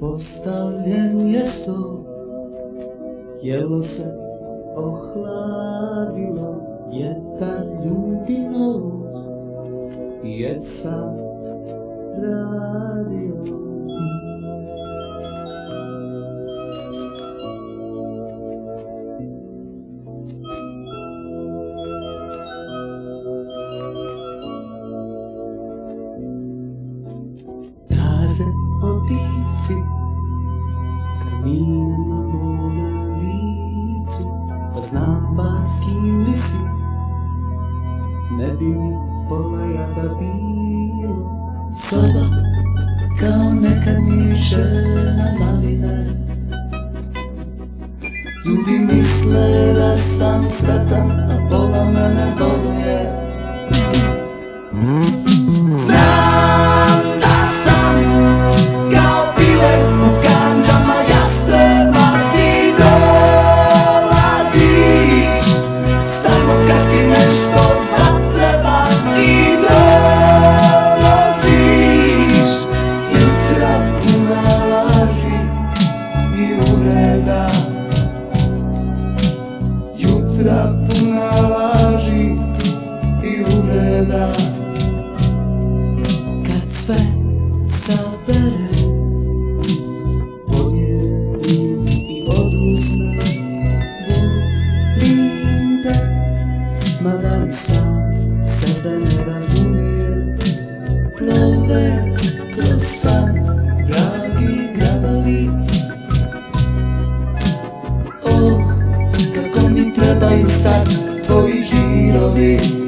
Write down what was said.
Postavljen je sto Jelo se ohladilo Vjetar ljubino Jed sam radio otici Karmine na mome licu Pa znam ba s kim li si Ne bi mi pola jada bilo Soba kao neka mišena maline Ljudi misle da sam sretan A pola mene boduje teba Kad sve sabere Odjelim i oduznem Volim te Mada mi sam sebe ne razumije? Plove kroz san Blagi gradovi. O, kako mi trebaju sad Tvoji hirovi?